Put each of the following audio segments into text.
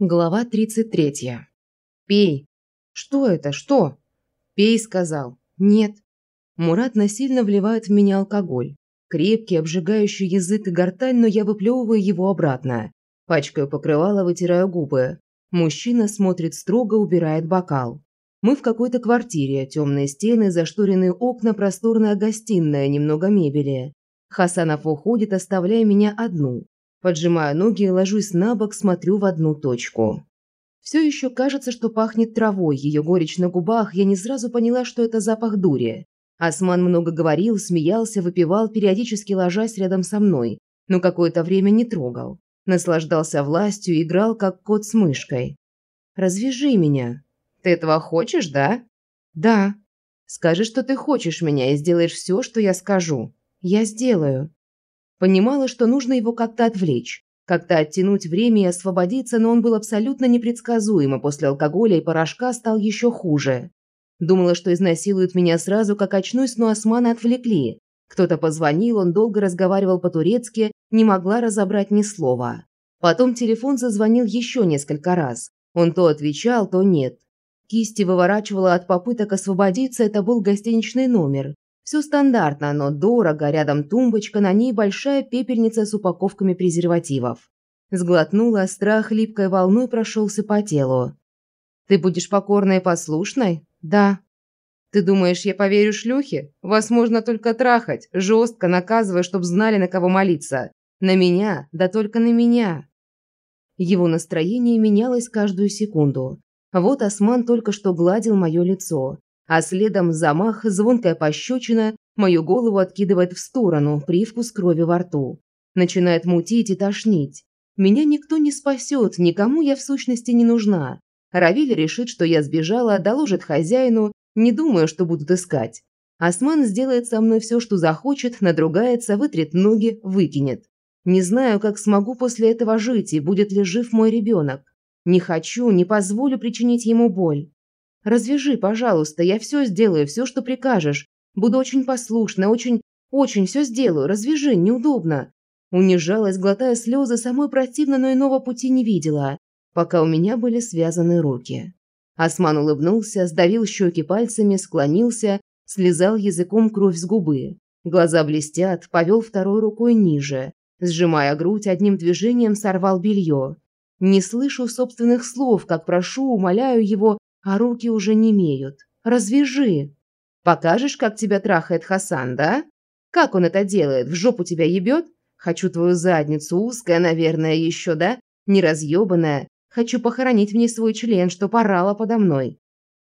Глава 33. «Пей». «Что это? Что?» «Пей», – сказал. «Нет». Мурат насильно вливает в меня алкоголь. Крепкий, обжигающий язык и гортань, но я выплевываю его обратно. Пачкаю покрывало, вытираю губы. Мужчина смотрит строго, убирает бокал. Мы в какой-то квартире, темные стены, зашторенные окна, просторная гостиная, немного мебели. Хасанов уходит, оставляя меня одну. Поджимаю ноги, ложусь на бок, смотрю в одну точку. Все еще кажется, что пахнет травой, ее горечь на губах, я не сразу поняла, что это запах дури. Осман много говорил, смеялся, выпивал, периодически ложась рядом со мной, но какое-то время не трогал. Наслаждался властью, играл, как кот с мышкой. «Развяжи меня». «Ты этого хочешь, да?» «Да». «Скажи, что ты хочешь меня, и сделаешь все, что я скажу». «Я сделаю». Понимала, что нужно его как-то отвлечь, как-то оттянуть время и освободиться, но он был абсолютно непредсказуем, а после алкоголя и порошка стал еще хуже. Думала, что изнасилуют меня сразу, как очнусь, но османы отвлекли. Кто-то позвонил, он долго разговаривал по-турецки, не могла разобрать ни слова. Потом телефон зазвонил еще несколько раз. Он то отвечал, то нет. Кисти выворачивала от попыток освободиться, это был гостиничный номер. Все стандартно, но дорого, рядом тумбочка, на ней большая пепельница с упаковками презервативов. Сглотнула, страх липкой волной прошелся по телу. «Ты будешь покорной и послушной?» «Да». «Ты думаешь, я поверю шлюхе? Вас можно только трахать, жестко наказывая, чтоб знали, на кого молиться. На меня, да только на меня». Его настроение менялось каждую секунду. Вот Осман только что гладил мое лицо а следом замах, звонкая пощечина, мою голову откидывает в сторону, привкус крови во рту. Начинает мутить и тошнить. Меня никто не спасет, никому я в сущности не нужна. Равиль решит, что я сбежала, доложит хозяину, не думаю, что будут искать. Осман сделает со мной все, что захочет, надругается, вытрет ноги, выкинет. Не знаю, как смогу после этого жить и будет ли жив мой ребенок. Не хочу, не позволю причинить ему боль. Развяжи, пожалуйста, я все сделаю, все, что прикажешь. Буду очень послушна, очень, очень все сделаю. Развяжи, неудобно». Унижалась, глотая слезы, самой противно, но иного пути не видела, пока у меня были связаны руки. Осман улыбнулся, сдавил щеки пальцами, склонился, слезал языком кровь с губы. Глаза блестят, повел второй рукой ниже. Сжимая грудь, одним движением сорвал белье. Не слышу собственных слов, как прошу, умоляю его, а руки уже не имеют. Развяжи. Покажешь, как тебя трахает Хасан, да? Как он это делает? В жопу тебя ебет? Хочу твою задницу, узкая, наверное, еще, да? Не разъебанная. Хочу похоронить в ней свой член, что порала подо мной.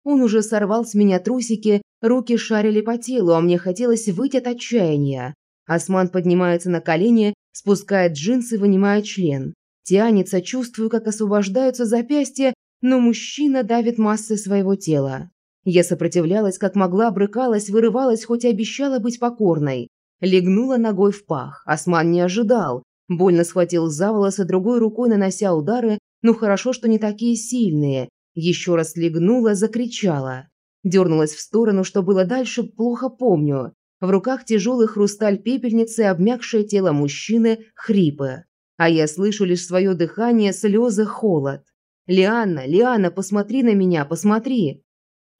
Он уже сорвал с меня трусики, руки шарили по телу, а мне хотелось выйти от отчаяния. Осман поднимается на колени, спускает джинсы, вынимает член. Тянется, чувствую, как освобождаются запястья, но мужчина давит массой своего тела. Я сопротивлялась, как могла, брыкалась, вырывалась, хоть и обещала быть покорной. Легнула ногой в пах. Осман не ожидал. Больно схватил за волосы, другой рукой нанося удары, ну хорошо, что не такие сильные. Еще раз легнула, закричала. Дернулась в сторону, что было дальше, плохо помню. В руках тяжелый хрусталь пепельницы, обмякшее тело мужчины, хрипы. А я слышу лишь свое дыхание, слезы, холод. «Лианна, Лианна, посмотри на меня, посмотри!»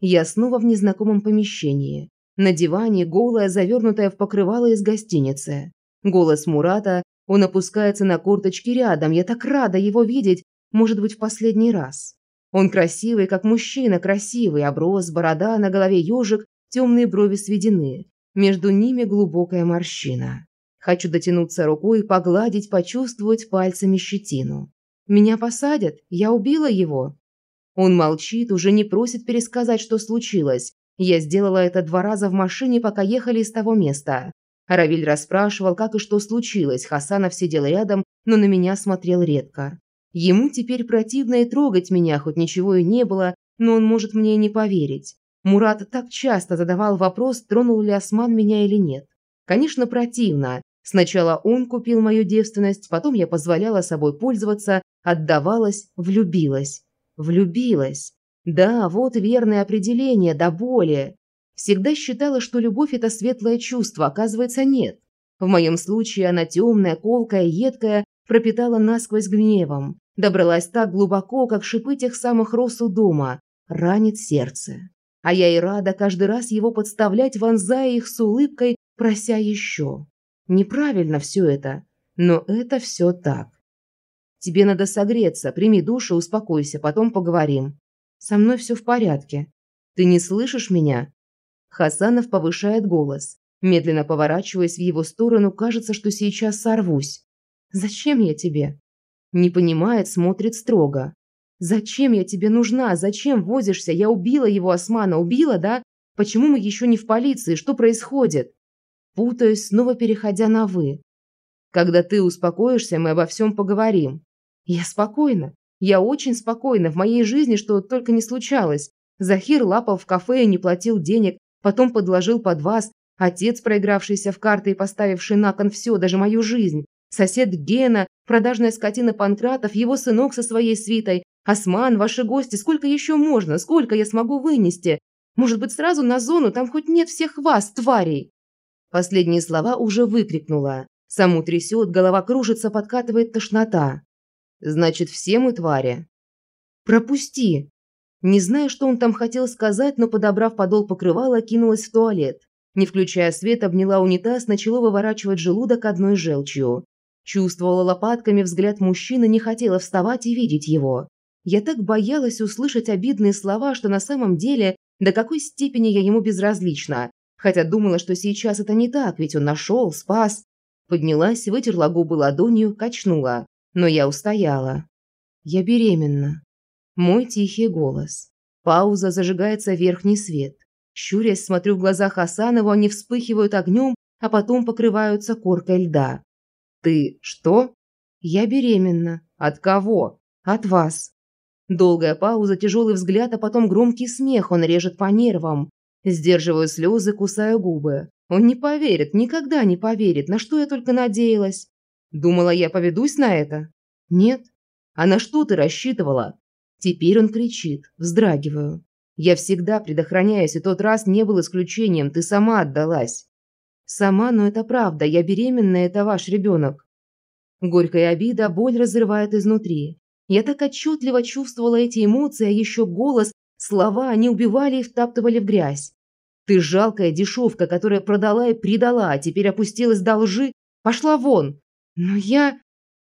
Я снова в незнакомом помещении. На диване, голая, завернутая в покрывало из гостиницы. Голос Мурата, он опускается на корточки рядом, я так рада его видеть, может быть, в последний раз. Он красивый, как мужчина, красивый, оброс, борода, на голове ежик, темные брови сведены. Между ними глубокая морщина. Хочу дотянуться рукой, погладить, почувствовать пальцами щетину. Меня посадят? Я убила его?» Он молчит, уже не просит пересказать, что случилось. Я сделала это два раза в машине, пока ехали из того места. Равиль расспрашивал, как и что случилось. Хасанов сидел рядом, но на меня смотрел редко. Ему теперь противно и трогать меня, хоть ничего и не было, но он может мне не поверить. Мурат так часто задавал вопрос, тронул ли Осман меня или нет. Конечно, противно. Сначала он купил мою девственность, потом я позволяла собой пользоваться, Отдавалась, влюбилась. Влюбилась. Да, вот верное определение, да более. Всегда считала, что любовь – это светлое чувство, оказывается, нет. В моем случае она темная, колкая, едкая, пропитала насквозь гневом. Добралась так глубоко, как шипы тех самых роз у дома. Ранит сердце. А я и рада каждый раз его подставлять, вонзая их с улыбкой, прося еще. Неправильно все это, но это все так. Тебе надо согреться, прими душ и успокойся, потом поговорим. Со мной все в порядке. Ты не слышишь меня? Хасанов повышает голос. Медленно поворачиваясь в его сторону, кажется, что сейчас сорвусь. Зачем я тебе? Не понимает, смотрит строго. Зачем я тебе нужна? Зачем возишься? Я убила его, Османа, убила, да? Почему мы еще не в полиции? Что происходит? Путаюсь, снова переходя на «вы». Когда ты успокоишься, мы обо всем поговорим. Я спокойна. Я очень спокойна. В моей жизни что только не случалось. Захир лапал в кафе и не платил денег, потом подложил под вас. Отец, проигравшийся в карты и поставивший на кон все, даже мою жизнь. Сосед Гена, продажная скотина Панкратов, его сынок со своей свитой. Осман, ваши гости, сколько еще можно? Сколько я смогу вынести? Может быть, сразу на зону, там хоть нет всех вас, тварей?» Последние слова уже выкрикнула. Саму трясет, голова кружится, подкатывает тошнота. Значит, все мы твари. Пропусти. Не знаю, что он там хотел сказать, но, подобрав подол покрывала, кинулась в туалет. Не включая свет, обняла унитаз, начала выворачивать желудок одной желчью. Чувствовала лопатками взгляд мужчины, не хотела вставать и видеть его. Я так боялась услышать обидные слова, что на самом деле до какой степени я ему безразлична. Хотя думала, что сейчас это не так, ведь он нашел, спас. Поднялась, вытерла губы ладонью, качнула но я устояла. Я беременна. Мой тихий голос. Пауза, зажигается верхний свет. Щурясь, смотрю в глаза Хасанова, они вспыхивают огнем, а потом покрываются коркой льда. «Ты что?» «Я беременна. От кого?» «От вас». Долгая пауза, тяжелый взгляд, а потом громкий смех, он режет по нервам. Сдерживаю слезы, кусаю губы. Он не поверит, никогда не поверит, на что я только надеялась. Думала, я поведусь на это? Нет. А на что ты рассчитывала? Теперь он кричит, вздрагиваю. Я всегда предохраняюсь, и тот раз не был исключением, ты сама отдалась. Сама, но это правда, я беременна, это ваш ребенок. Горькая обида, боль разрывает изнутри. Я так отчетливо чувствовала эти эмоции, а еще голос, слова, они убивали и втаптывали в грязь. Ты жалкая дешевка, которая продала и предала, а теперь опустилась до лжи. Пошла вон! Но я...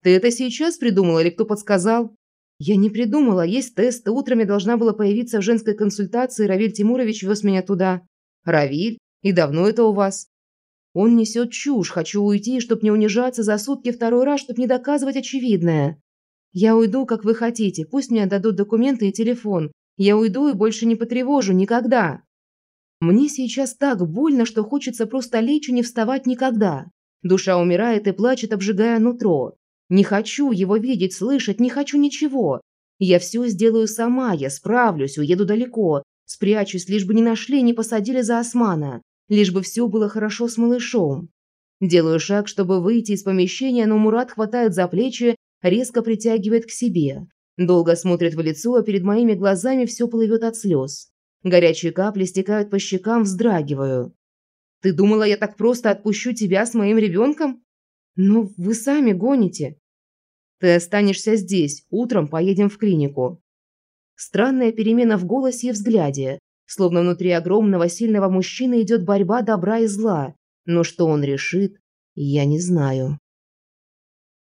Ты это сейчас придумала или кто подсказал? Я не придумала, есть тесты. Утром я должна была появиться в женской консультации, Равиль Тимурович вез меня туда. Равиль? И давно это у вас? Он несет чушь. Хочу уйти, чтоб не унижаться за сутки второй раз, чтоб не доказывать очевидное. Я уйду, как вы хотите. Пусть мне отдадут документы и телефон. Я уйду и больше не потревожу. Никогда. Мне сейчас так больно, что хочется просто лечь и не вставать никогда. Душа умирает и плачет, обжигая нутро. Не хочу его видеть, слышать, не хочу ничего. Я все сделаю сама, я справлюсь, уеду далеко, спрячусь, лишь бы не нашли, не посадили за османа, лишь бы все было хорошо с малышом. Делаю шаг, чтобы выйти из помещения, но Мурат хватает за плечи, резко притягивает к себе. Долго смотрит в лицо, а перед моими глазами все плывет от слез. Горячие капли стекают по щекам, вздрагиваю. Ты думала, я так просто отпущу тебя с моим ребенком? Ну, вы сами гоните. Ты останешься здесь, утром поедем в клинику. Странная перемена в голосе и взгляде, словно внутри огромного сильного мужчины идет борьба добра и зла. Но что он решит, я не знаю.